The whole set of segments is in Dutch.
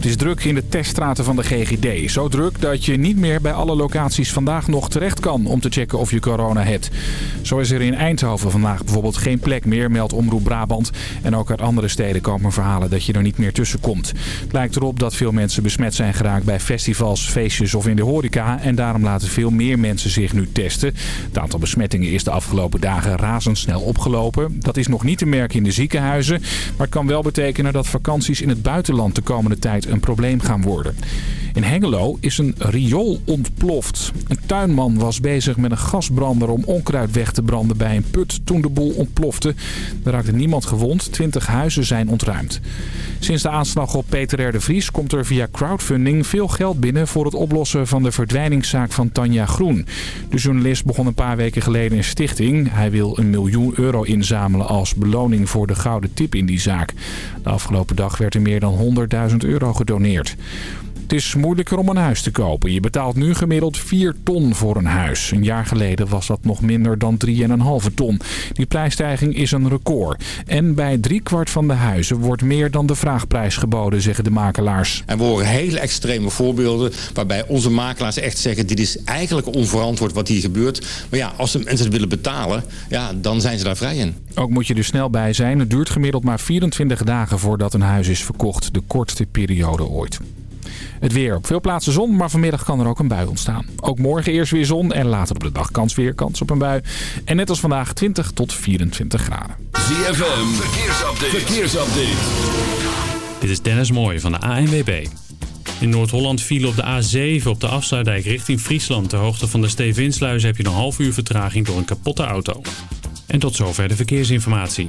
Het is druk in de teststraten van de GGD. Zo druk dat je niet meer bij alle locaties vandaag nog terecht kan om te checken of je corona hebt. Zo is er in Eindhoven vandaag bijvoorbeeld geen plek meer, meldt Omroep Brabant. En ook uit andere steden komen verhalen dat je er niet meer tussen komt. Het lijkt erop dat veel mensen besmet zijn geraakt bij festivals, feestjes of in de horeca. En daarom laten veel meer mensen zich nu testen. Het aantal besmettingen is de afgelopen dagen razendsnel opgelopen. Dat is nog niet te merken in de ziekenhuizen. Maar het kan wel betekenen dat vakanties in het buitenland de komende tijd een probleem gaan worden. In Hengelo is een riool ontploft. Een tuinman was bezig met een gasbrander om onkruid weg te branden bij een put toen de boel ontplofte. Er raakte niemand gewond, 20 huizen zijn ontruimd. Sinds de aanslag op Peter R. de Vries komt er via crowdfunding veel geld binnen voor het oplossen van de verdwijningszaak van Tanja Groen. De journalist begon een paar weken geleden een stichting. Hij wil een miljoen euro inzamelen als beloning voor de gouden tip in die zaak. De afgelopen dag werd er meer dan 100.000 euro gedoneerd. Het is moeilijker om een huis te kopen. Je betaalt nu gemiddeld 4 ton voor een huis. Een jaar geleden was dat nog minder dan 3,5 ton. Die prijsstijging is een record. En bij driekwart van de huizen wordt meer dan de vraagprijs geboden, zeggen de makelaars. En we horen hele extreme voorbeelden waarbij onze makelaars echt zeggen... dit is eigenlijk onverantwoord wat hier gebeurt. Maar ja, als de mensen het willen betalen, ja, dan zijn ze daar vrij in. Ook moet je er snel bij zijn. Het duurt gemiddeld maar 24 dagen voordat een huis is verkocht. De kortste periode ooit. Het weer. Op veel plaatsen zon, maar vanmiddag kan er ook een bui ontstaan. Ook morgen eerst weer zon en later op de dag kans weer kans op een bui. En net als vandaag 20 tot 24 graden. ZFM, verkeersupdate. verkeersupdate. Dit is Dennis Mooij van de ANWB. In Noord-Holland viel op de A7 op de afsluitdijk richting Friesland. Ter hoogte van de Stevinsluis heb je een half uur vertraging door een kapotte auto. En tot zover de verkeersinformatie.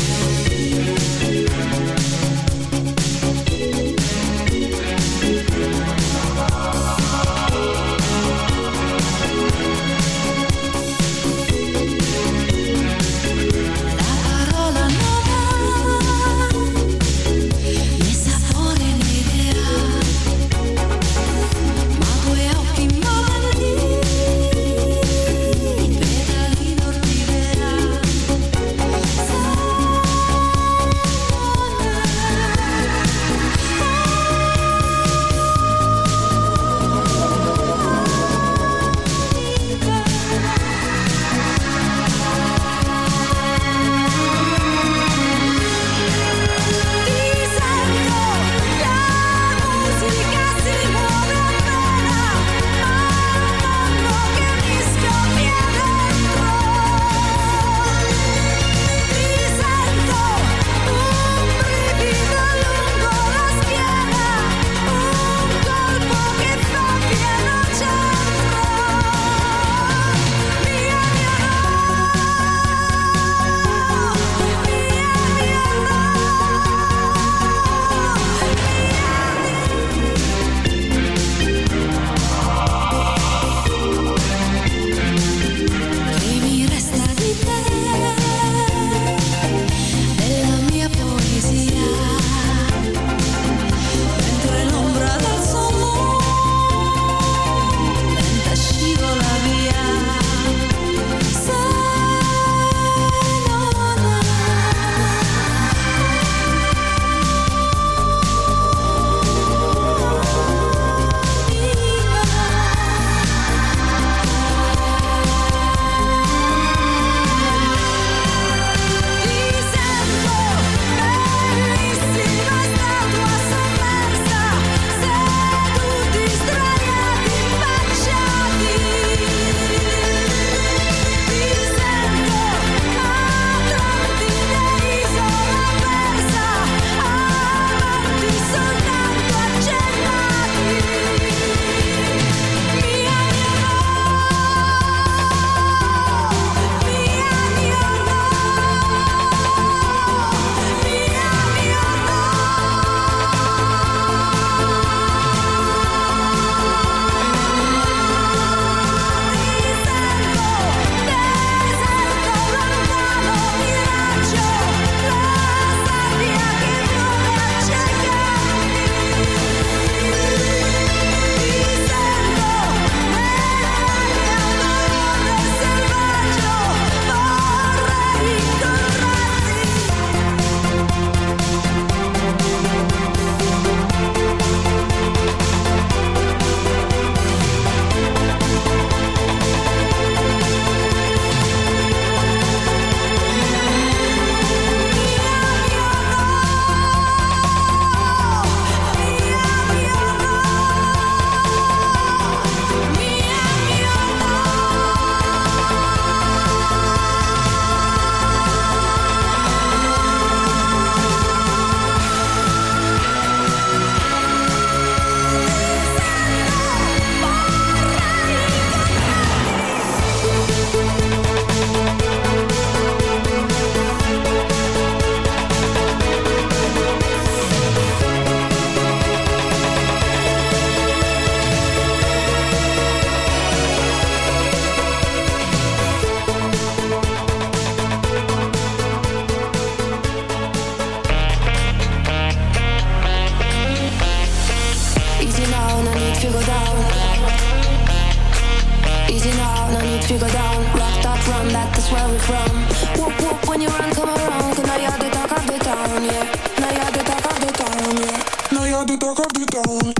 Now you're the talk of the town.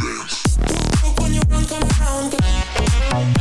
Come around.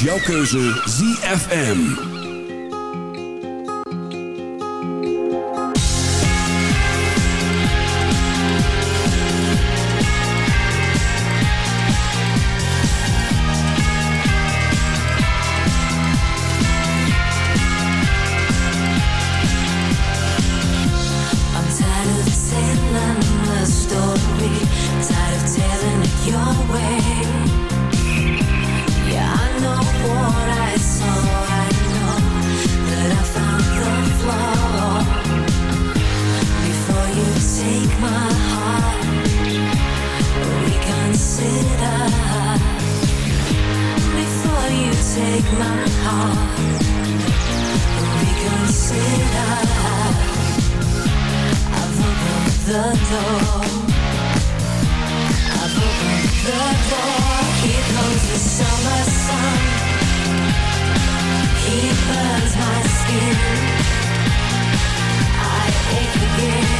jouw keuze ZFM. I've the door. The summer sun. He burns my skin. I ache again.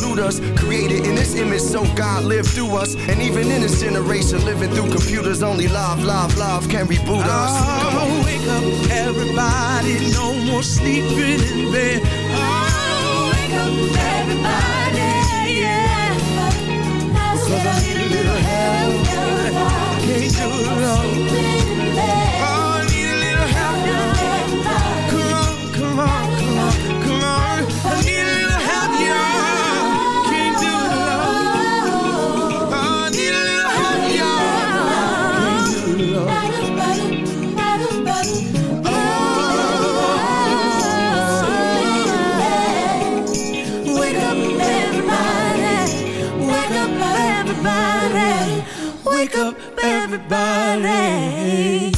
looters. Created in this image so God lived through us. And even in this generation, living through computers, only love, love, love can reboot us. Come on. Oh, wake up, everybody. No more sleeping in bed. Oh, wake up, everybody. Yeah. Cause I need a little help. I can't do it alone. Oh, I need a little help. Come on, come on, everybody.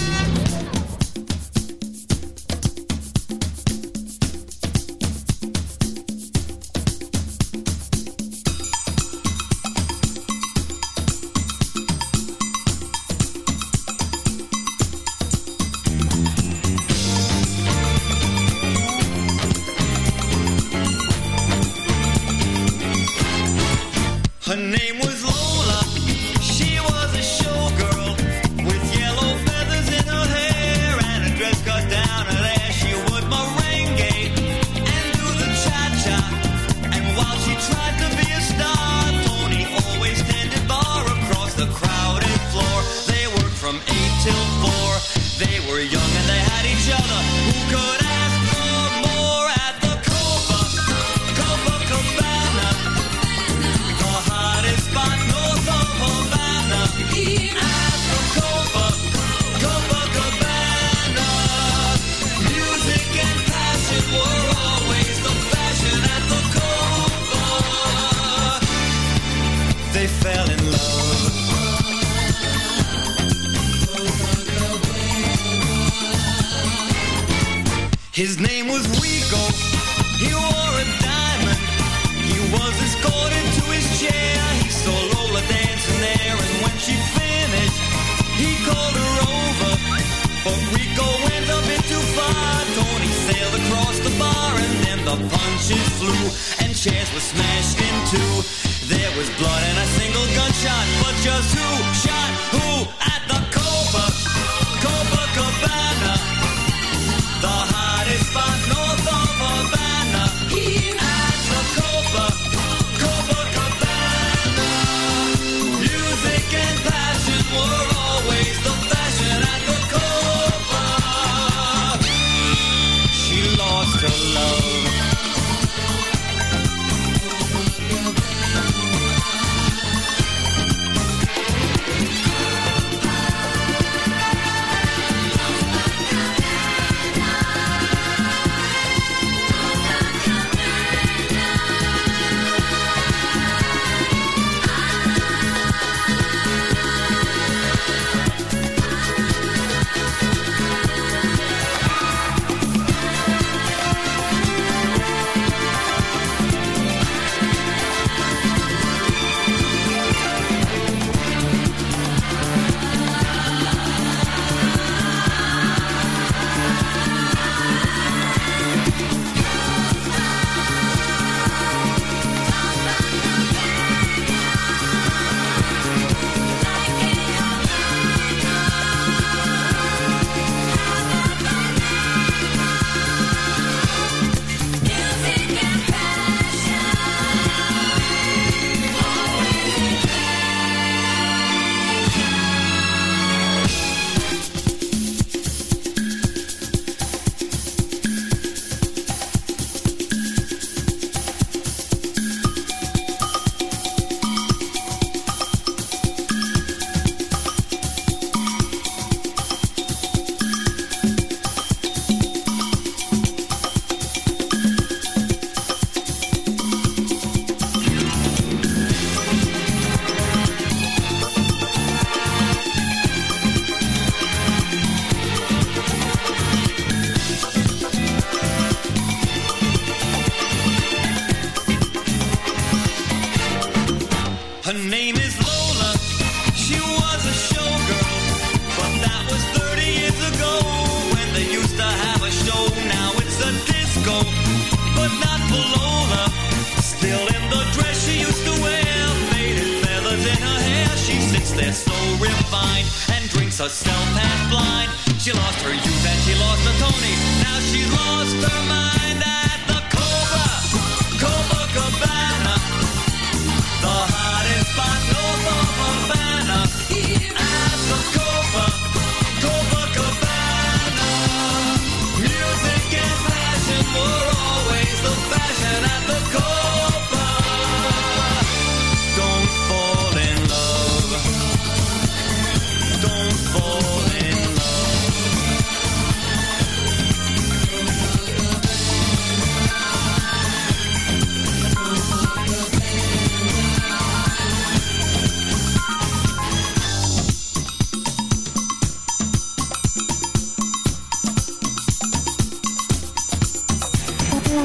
flew and chairs were smashed in two. There was blood and a single gunshot, but just who shot who at the Copa, Copa Cabana?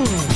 Ooh.